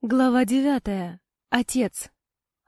Глава девятая. Отец.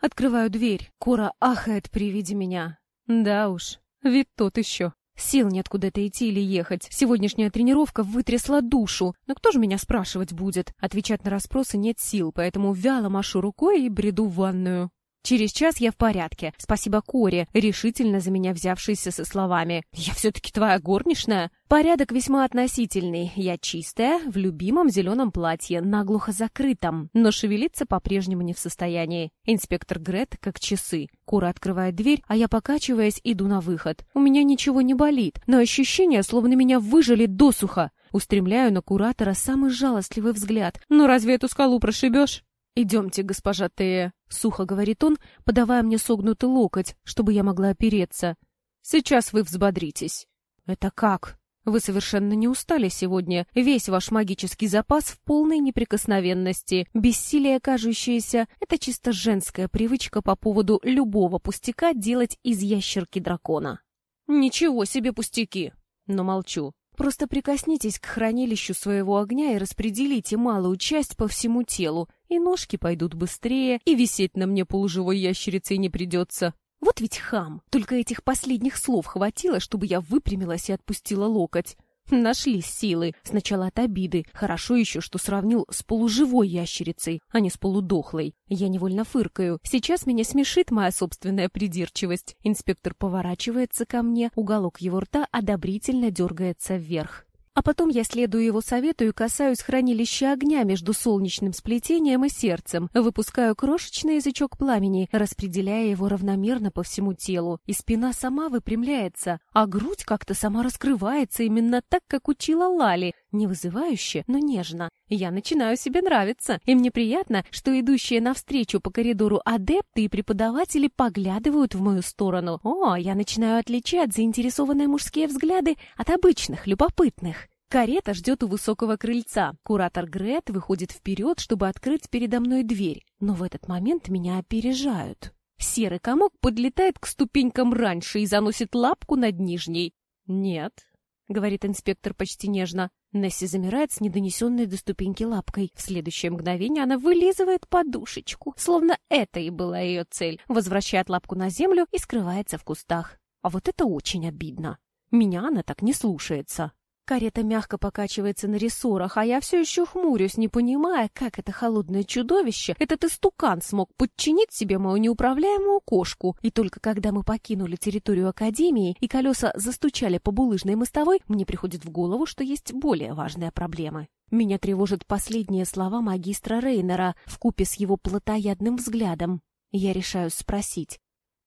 Открываю дверь. Кора ахает при виде меня. Да уж, вид тот еще. Сил нет куда-то идти или ехать. Сегодняшняя тренировка вытрясла душу. Но кто же меня спрашивать будет? Отвечать на расспросы нет сил, поэтому вяло машу рукой и бреду в ванную. Через час я в порядке. Спасибо Коре, решительно за меня взявшейся со словами. «Я все-таки твоя горничная?» Порядок весьма относительный. Я чистая, в любимом зеленом платье, наглухо закрытом, но шевелиться по-прежнему не в состоянии. Инспектор Грет как часы. Кора открывает дверь, а я, покачиваясь, иду на выход. У меня ничего не болит, но ощущение, словно меня выжили досуха. Устремляю на куратора самый жалостливый взгляд. «Ну разве эту скалу прошибешь?» «Идемте, госпожа Тея», — сухо говорит он, подавая мне согнутый локоть, чтобы я могла опереться. «Сейчас вы взбодритесь». «Это как?» «Вы совершенно не устали сегодня. Весь ваш магический запас в полной неприкосновенности. Бессилие, кажущееся, это чисто женская привычка по поводу любого пустяка делать из ящерки дракона». «Ничего себе пустяки!» Но молчу. Просто прикоснитесь к хранилищу своего огня и распределите малую часть по всему телу, и ножки пойдут быстрее, и висеть на мне полуживой ящерицей не придется. Вот ведь хам! Только этих последних слов хватило, чтобы я выпрямилась и отпустила локоть. Нашлись силы. Сначала от обиды. Хорошо еще, что сравнил с полуживой ящерицей, а не с полудохлой. Я невольно фыркаю. Сейчас меня смешит моя собственная придирчивость. Инспектор поворачивается ко мне, уголок его рта одобрительно дергается вверх. А потом я следую его совету и касаюсь хранилища огня между солнечным сплетением и сердцем, выпускаю крошечный язычок пламени, распределяя его равномерно по всему телу, и спина сама выпрямляется, а грудь как-то сама раскрывается именно так, как учила Лали, не вызывающе, но нежно. Я начинаю себе нравиться, и мне приятно, что идущие навстречу по коридору адепты и преподаватели поглядывают в мою сторону. О, я начинаю отличать заинтересованные мужские взгляды от обычных, любопытных. Карета ждет у высокого крыльца. Куратор Грет выходит вперед, чтобы открыть передо мной дверь. Но в этот момент меня опережают. Серый комок подлетает к ступенькам раньше и заносит лапку над нижней. «Нет», — говорит инспектор почти нежно. Несси замирает с недонесенной до ступеньки лапкой. В следующее мгновение она вылизывает подушечку, словно это и была ее цель. Возвращает лапку на землю и скрывается в кустах. А вот это очень обидно. Меня она так не слушается. Карета мягко покачивается на рессорах, а я все еще хмурюсь, не понимая, как это холодное чудовище, этот истукан смог подчинить себе мою неуправляемую кошку. И только когда мы покинули территорию Академии и колеса застучали по булыжной мостовой, мне приходит в голову, что есть более важные проблемы. Меня тревожат последние слова магистра Рейнера в купе с его плотоядным взглядом. Я решаю спросить.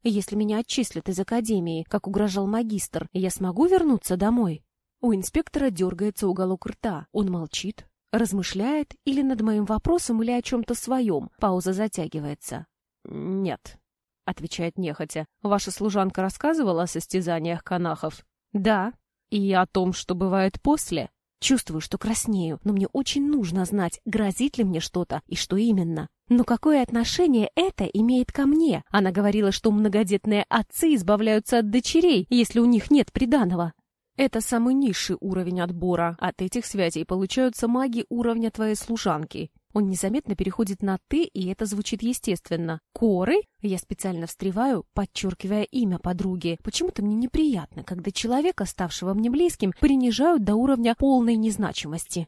Если меня отчислят из Академии, как угрожал магистр, я смогу вернуться домой? У инспектора дергается уголок рта. Он молчит, размышляет или над моим вопросом, или о чем-то своем. Пауза затягивается. «Нет», — отвечает нехотя. «Ваша служанка рассказывала о состязаниях канахов?» «Да». «И о том, что бывает после?» Чувствую, что краснею, но мне очень нужно знать, грозит ли мне что-то и что именно. Но какое отношение это имеет ко мне? Она говорила, что многодетные отцы избавляются от дочерей, если у них нет приданого. Это самый низший уровень отбора. От этих связей получаются маги уровня твоей служанки. Он незаметно переходит на «ты», и это звучит естественно. «Коры?» Я специально встреваю, подчеркивая имя подруги. Почему-то мне неприятно, когда человека, ставшего мне близким, принижают до уровня полной незначимости.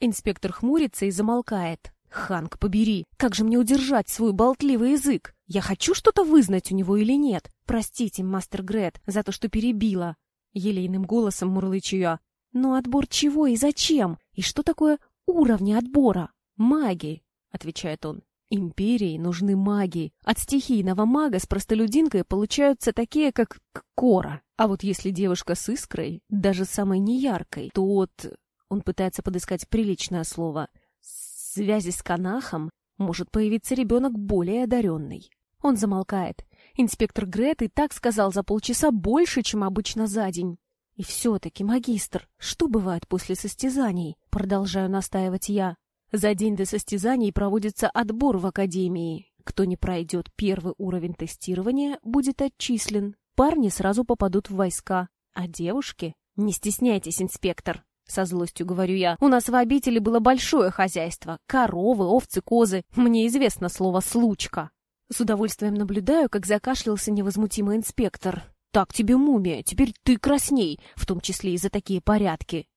Инспектор хмурится и замолкает. «Ханк, побери! Как же мне удержать свой болтливый язык? Я хочу что-то вызнать у него или нет? Простите, мастер Грет, за то, что перебила. Елейным голосом мурлычу я. Но отбор чего и зачем? И что такое уровни отбора? Маги, отвечает он. Империи нужны маги. От стихийного мага с простолюдинкой получаются такие, как Кора. А вот если девушка с искрой, даже самой неяркой, то от... Он пытается подыскать приличное слово. Связи с Канахом может появиться ребенок более одаренный. Он замолкает. Инспектор Грет и так сказал за полчаса больше, чем обычно за день. И все-таки, магистр, что бывает после состязаний? Продолжаю настаивать я. За день до состязаний проводится отбор в академии. Кто не пройдет первый уровень тестирования, будет отчислен. Парни сразу попадут в войска. А девушки? Не стесняйтесь, инспектор. Со злостью говорю я. У нас в обители было большое хозяйство. Коровы, овцы, козы. Мне известно слово «случка». С удовольствием наблюдаю, как закашлялся невозмутимый инспектор. «Так тебе, мумия, теперь ты красней, в том числе и за такие порядки».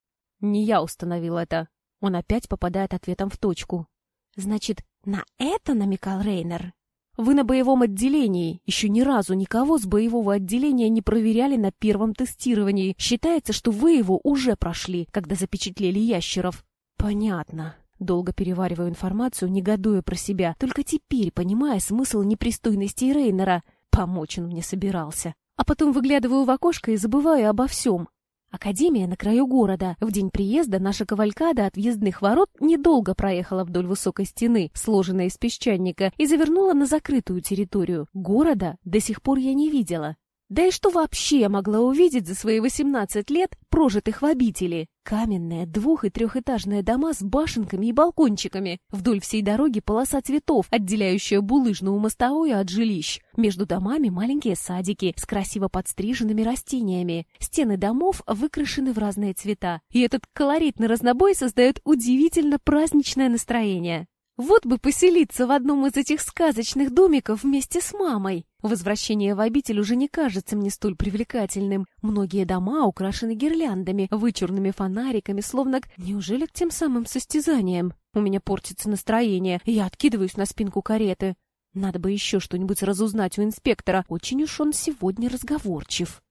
Не я установил это. Он опять попадает ответом в точку. «Значит, на это намекал Рейнер?» «Вы на боевом отделении. Еще ни разу никого с боевого отделения не проверяли на первом тестировании. Считается, что вы его уже прошли, когда запечатлели ящеров». «Понятно». Долго перевариваю информацию, негодуя про себя, только теперь понимая смысл непристойностей Рейнера. Помочь он мне собирался. А потом выглядываю в окошко и забываю обо всем. Академия на краю города. В день приезда наша кавалькада от въездных ворот недолго проехала вдоль высокой стены, сложенной из песчаника, и завернула на закрытую территорию. Города до сих пор я не видела. Да и что вообще я могла увидеть за свои 18 лет, прожитых в обители? Каменные двух- и трехэтажные дома с башенками и балкончиками. Вдоль всей дороги полоса цветов, отделяющая булыжную мостовую от жилищ. Между домами маленькие садики с красиво подстриженными растениями. Стены домов выкрашены в разные цвета. И этот колоритный разнобой создает удивительно праздничное настроение. Вот бы поселиться в одном из этих сказочных домиков вместе с мамой. Возвращение в обитель уже не кажется мне столь привлекательным. Многие дома украшены гирляндами, вычурными фонариками, словно... Неужели к тем самым состязаниям? У меня портится настроение, и я откидываюсь на спинку кареты. Надо бы еще что-нибудь разузнать у инспектора. Очень уж он сегодня разговорчив.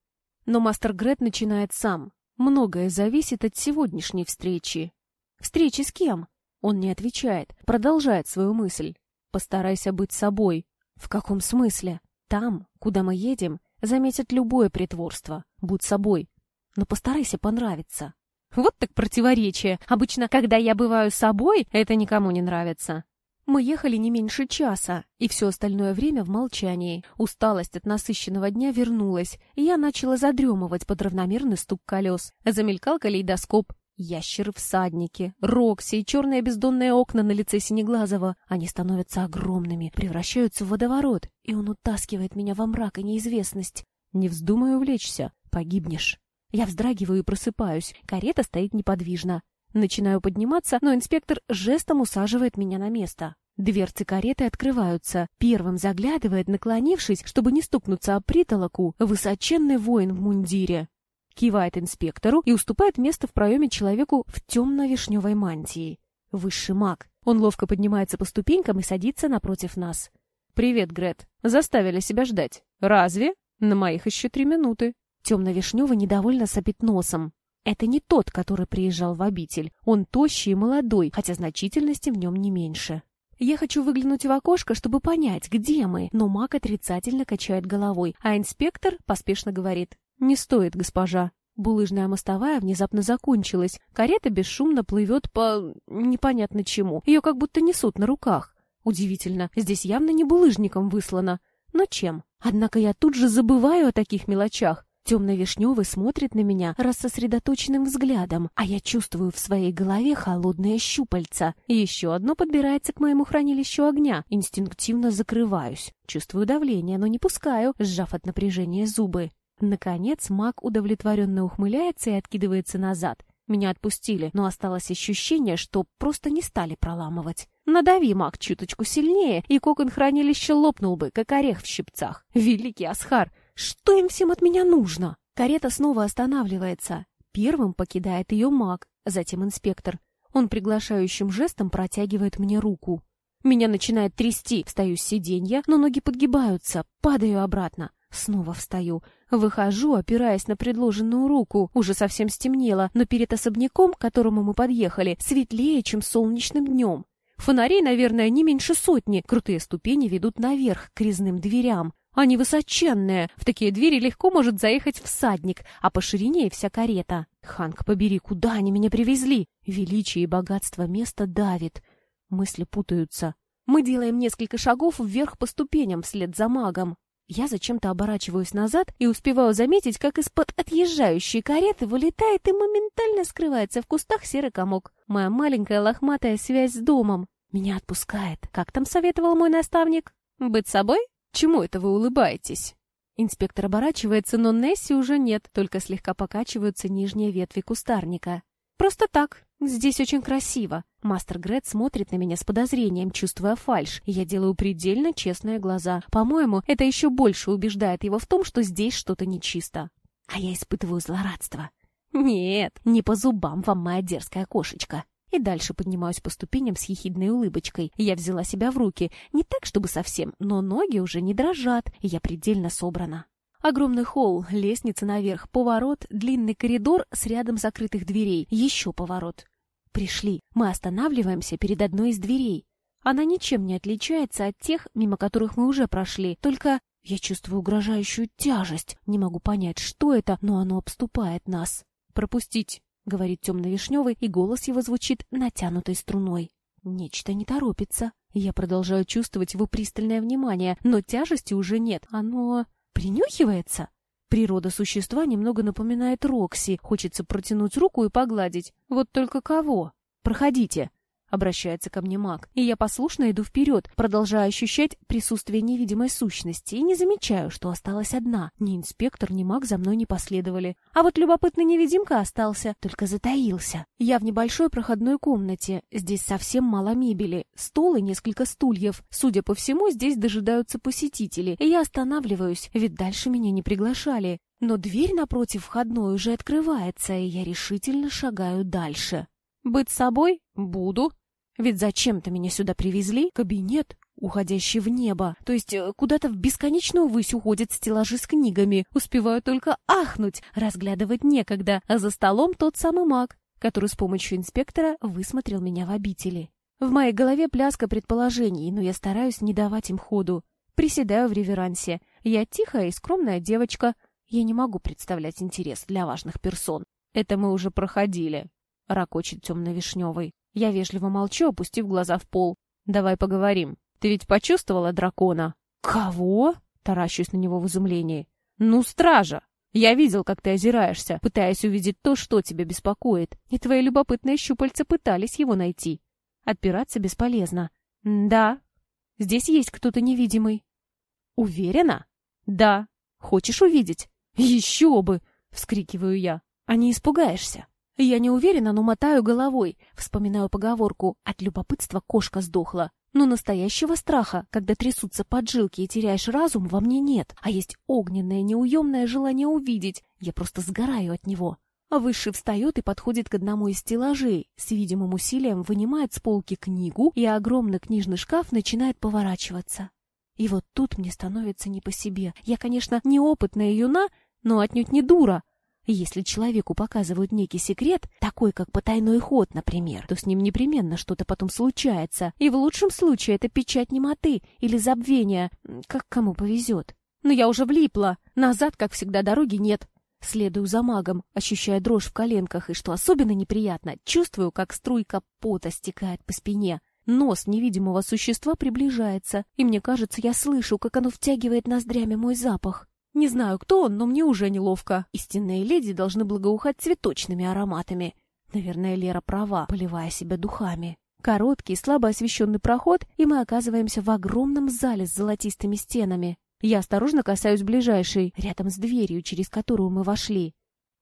Но мастер Грет начинает сам. Многое зависит от сегодняшней встречи. Встречи с кем? Он не отвечает, продолжает свою мысль. Постарайся быть собой. В каком смысле? Там, куда мы едем, заметят любое притворство. Будь собой. Но постарайся понравиться. Вот так противоречие. Обычно, когда я бываю собой, это никому не нравится. Мы ехали не меньше часа, и все остальное время в молчании. Усталость от насыщенного дня вернулась, и я начала задремывать под равномерный стук колес. Замелькал калейдоскоп, Ящеры-всадники, Рокси и черные бездонные окна на лице Синеглазого. Они становятся огромными, превращаются в водоворот, и он утаскивает меня во мрак и неизвестность. Не вздумай увлечься, погибнешь. Я вздрагиваю и просыпаюсь. Карета стоит неподвижно. Начинаю подниматься, но инспектор жестом усаживает меня на место. Дверцы кареты открываются. Первым заглядывает, наклонившись, чтобы не стукнуться об притолоку, высоченный воин в мундире кивает инспектору и уступает место в проеме человеку в темно-вишневой мантии. Высший маг. Он ловко поднимается по ступенькам и садится напротив нас. «Привет, Грет. Заставили себя ждать. Разве? На моих еще три минуты». Темно-вишневый недовольно сопит носом. Это не тот, который приезжал в обитель. Он тощий и молодой, хотя значительности в нем не меньше. Я хочу выглянуть в окошко, чтобы понять, где мы, но маг отрицательно качает головой, а инспектор поспешно говорит «Не стоит, госпожа». Булыжная мостовая внезапно закончилась. Карета бесшумно плывет по... непонятно чему. Ее как будто несут на руках. Удивительно, здесь явно не булыжником выслано. Но чем? Однако я тут же забываю о таких мелочах. Темно-вишневый смотрит на меня рассосредоточенным взглядом, а я чувствую в своей голове холодные щупальца. Еще одно подбирается к моему хранилищу огня. Инстинктивно закрываюсь. Чувствую давление, но не пускаю, сжав от напряжения зубы. Наконец маг удовлетворенно ухмыляется и откидывается назад. Меня отпустили, но осталось ощущение, что просто не стали проламывать. Надави маг чуточку сильнее, и кокон хранилища лопнул бы, как орех в щипцах. Великий Асхар, что им всем от меня нужно? Карета снова останавливается. Первым покидает ее маг, затем инспектор. Он приглашающим жестом протягивает мне руку. Меня начинает трясти, встаю с сиденья, но ноги подгибаются, падаю обратно. Снова встаю. Выхожу, опираясь на предложенную руку. Уже совсем стемнело, но перед особняком, к которому мы подъехали, светлее, чем солнечным днем. Фонарей, наверное, не меньше сотни. Крутые ступени ведут наверх, к резным дверям. Они высоченные. В такие двери легко может заехать всадник, а по ширине вся карета. Ханк, побери, куда они меня привезли? Величие и богатство места давит. Мысли путаются. Мы делаем несколько шагов вверх по ступеням вслед за магом. Я зачем-то оборачиваюсь назад и успеваю заметить, как из-под отъезжающей кареты вылетает и моментально скрывается в кустах серый комок. Моя маленькая лохматая связь с домом. Меня отпускает. Как там советовал мой наставник? Быть собой? Чему это вы улыбаетесь? Инспектор оборачивается, но Несси уже нет, только слегка покачиваются нижние ветви кустарника. Просто так. Здесь очень красиво. Мастер Грет смотрит на меня с подозрением, чувствуя фальшь, и я делаю предельно честные глаза. По-моему, это еще больше убеждает его в том, что здесь что-то нечисто. А я испытываю злорадство. Нет, не по зубам вам моя дерзкая кошечка. И дальше поднимаюсь по ступеням с ехидной улыбочкой. Я взяла себя в руки. Не так, чтобы совсем, но ноги уже не дрожат, я предельно собрана. Огромный холл, лестница наверх, поворот, длинный коридор с рядом закрытых дверей, еще поворот. Пришли. Мы останавливаемся перед одной из дверей. Она ничем не отличается от тех, мимо которых мы уже прошли, только я чувствую угрожающую тяжесть. Не могу понять, что это, но оно обступает нас. «Пропустить», — говорит темно-вишневый, и голос его звучит натянутой струной. Нечто не торопится. Я продолжаю чувствовать его пристальное внимание, но тяжести уже нет. Оно Принюхивается? Природа существа немного напоминает Рокси. Хочется протянуть руку и погладить. Вот только кого? Проходите. Обращается ко мне маг, и я послушно иду вперед, продолжая ощущать присутствие невидимой сущности, и не замечаю, что осталась одна. Ни инспектор, ни маг за мной не последовали. А вот любопытный невидимка остался, только затаился. Я в небольшой проходной комнате. Здесь совсем мало мебели. Стол и несколько стульев. Судя по всему, здесь дожидаются посетители, и я останавливаюсь, ведь дальше меня не приглашали. Но дверь напротив входной уже открывается, и я решительно шагаю дальше. «Быть собой? Буду», ведь зачем-то меня сюда привезли? Кабинет, уходящий в небо. То есть э, куда-то в бесконечную высь уходят стеллажи с книгами. Успеваю только ахнуть, разглядывать некогда. А за столом тот самый маг, который с помощью инспектора высмотрел меня в обители. В моей голове пляска предположений, но я стараюсь не давать им ходу. Приседаю в реверансе. Я тихая и скромная девочка. Я не могу представлять интерес для важных персон. Это мы уже проходили, — ракочет темно-вишневый. Я вежливо молчу, опустив глаза в пол. «Давай поговорим. Ты ведь почувствовала дракона?» «Кого?» — таращусь на него в изумлении. «Ну, стража! Я видел, как ты озираешься, пытаясь увидеть то, что тебя беспокоит, и твои любопытные щупальца пытались его найти. Отпираться бесполезно. Да, здесь есть кто-то невидимый. Уверена? Да. Хочешь увидеть? Еще бы! Вскрикиваю я. А не испугаешься? Я не уверена, но мотаю головой, вспоминаю поговорку «от любопытства кошка сдохла». Но настоящего страха, когда трясутся поджилки и теряешь разум, во мне нет, а есть огненное, неуемное желание увидеть. Я просто сгораю от него. А Высший встает и подходит к одному из стеллажей, с видимым усилием вынимает с полки книгу, и огромный книжный шкаф начинает поворачиваться. И вот тут мне становится не по себе. Я, конечно, неопытная юна, но отнюдь не дура. Если человеку показывают некий секрет, такой как потайной ход, например, то с ним непременно что-то потом случается, и в лучшем случае это печать немоты или забвения, как кому повезет. Но я уже влипла, назад, как всегда, дороги нет. Следую за магом, ощущая дрожь в коленках, и, что особенно неприятно, чувствую, как струйка пота стекает по спине. Нос невидимого существа приближается, и мне кажется, я слышу, как оно втягивает ноздрями мой запах. Не знаю, кто он, но мне уже неловко. Истинные леди должны благоухать цветочными ароматами. Наверное, Лера права, поливая себя духами. Короткий, слабо освещенный проход, и мы оказываемся в огромном зале с золотистыми стенами. Я осторожно касаюсь ближайшей, рядом с дверью, через которую мы вошли.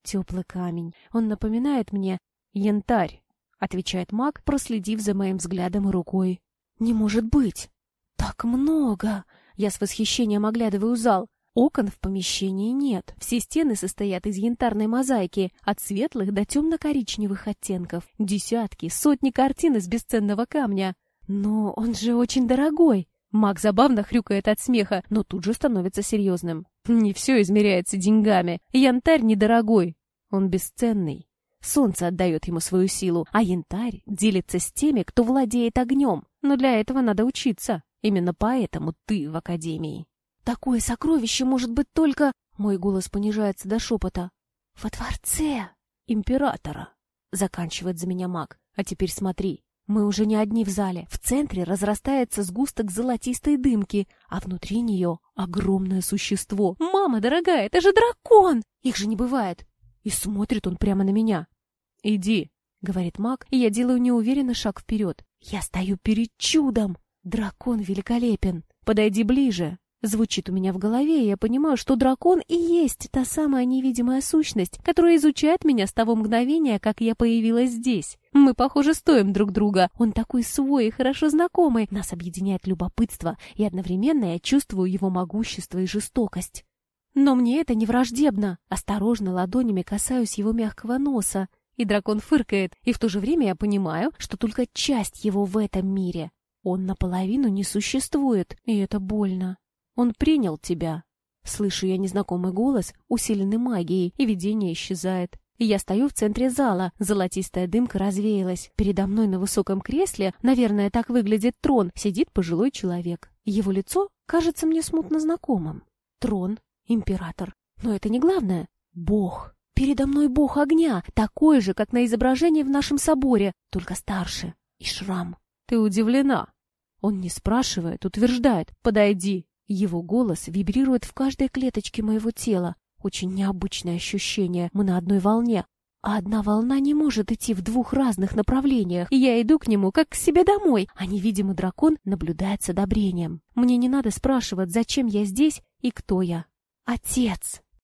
Теплый камень. Он напоминает мне янтарь, отвечает маг, проследив за моим взглядом и рукой. Не может быть! Так много! Я с восхищением оглядываю зал. Окон в помещении нет. Все стены состоят из янтарной мозаики, от светлых до темно-коричневых оттенков. Десятки, сотни картин из бесценного камня. Но он же очень дорогой. Маг забавно хрюкает от смеха, но тут же становится серьезным. Не все измеряется деньгами. Янтарь недорогой. Он бесценный. Солнце отдает ему свою силу, а янтарь делится с теми, кто владеет огнем. Но для этого надо учиться. Именно поэтому ты в академии. Такое сокровище может быть только... Мой голос понижается до шепота. Во дворце императора. Заканчивает за меня маг. А теперь смотри. Мы уже не одни в зале. В центре разрастается сгусток золотистой дымки, а внутри нее огромное существо. «Мама дорогая, это же дракон!» Их же не бывает. И смотрит он прямо на меня. «Иди», — говорит маг, и я делаю неуверенный шаг вперед. Я стою перед чудом. Дракон великолепен. Подойди ближе. Звучит у меня в голове, и я понимаю, что дракон и есть та самая невидимая сущность, которая изучает меня с того мгновения, как я появилась здесь. Мы, похоже, стоим друг друга. Он такой свой и хорошо знакомый. Нас объединяет любопытство, и одновременно я чувствую его могущество и жестокость. Но мне это не враждебно. Осторожно ладонями касаюсь его мягкого носа, и дракон фыркает, и в то же время я понимаю, что только часть его в этом мире. Он наполовину не существует, и это больно. Он принял тебя. Слышу я незнакомый голос, усиленный магией, и видение исчезает. Я стою в центре зала, золотистая дымка развеялась. Передо мной на высоком кресле, наверное, так выглядит трон, сидит пожилой человек. Его лицо кажется мне смутно знакомым. Трон, император. Но это не главное. Бог. Передо мной бог огня, такой же, как на изображении в нашем соборе, только старше. И шрам. Ты удивлена? Он не спрашивает, утверждает. Подойди, его голос вибрирует в каждой клеточке моего тела. Очень необычное ощущение. Мы на одной волне. А одна волна не может идти в двух разных направлениях, и я иду к нему, как к себе домой, а невидимый дракон наблюдает с одобрением. Мне не надо спрашивать, зачем я здесь и кто я. Отец!